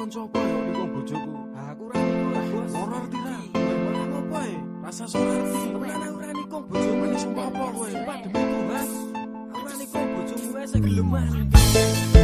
kanca apa ya bojoku. Aku ora ngerti. Ora ngerti ra. Malah ngopo ya? Rasa ora ngerti. Ora nikung bojomu. Mana sumpah apa kowe? Sumpah demi Tuhan. Ora nikung bojomu wae segeleman.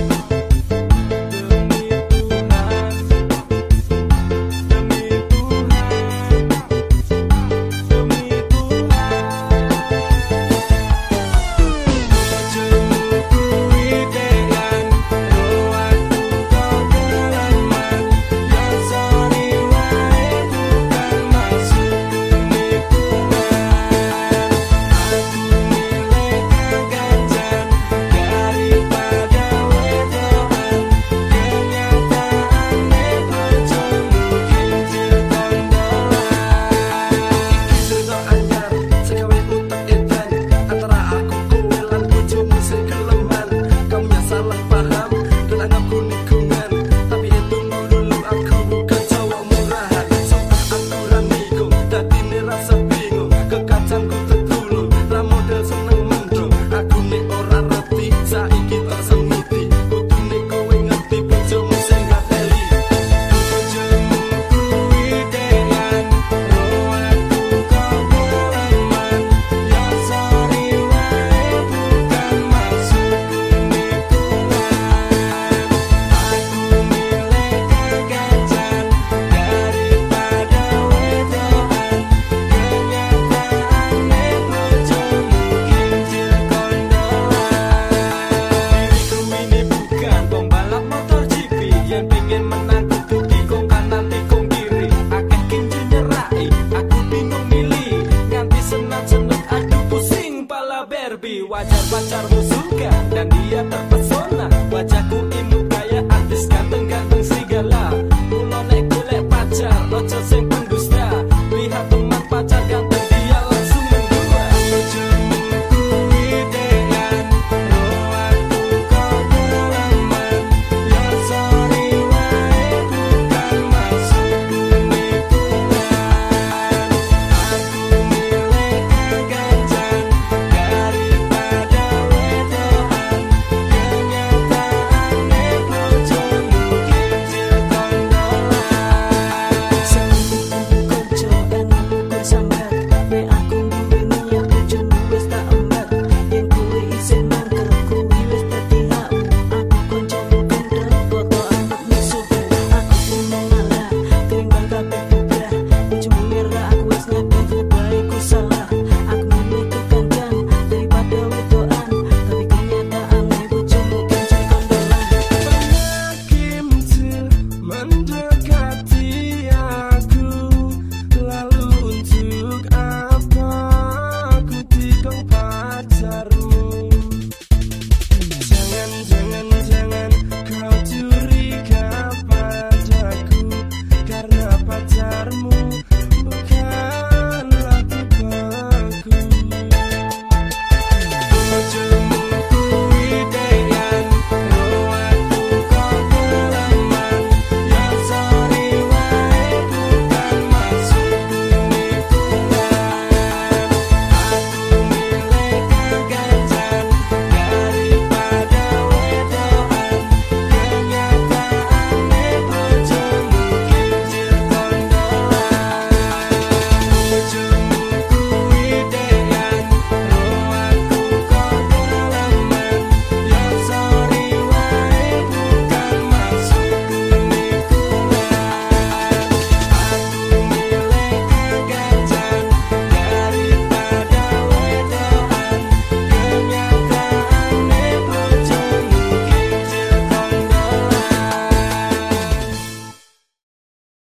Barbie Wajar pacarmu suka dan dia terpesona. Wajahku imut kayak artis ganteng-ganteng serigala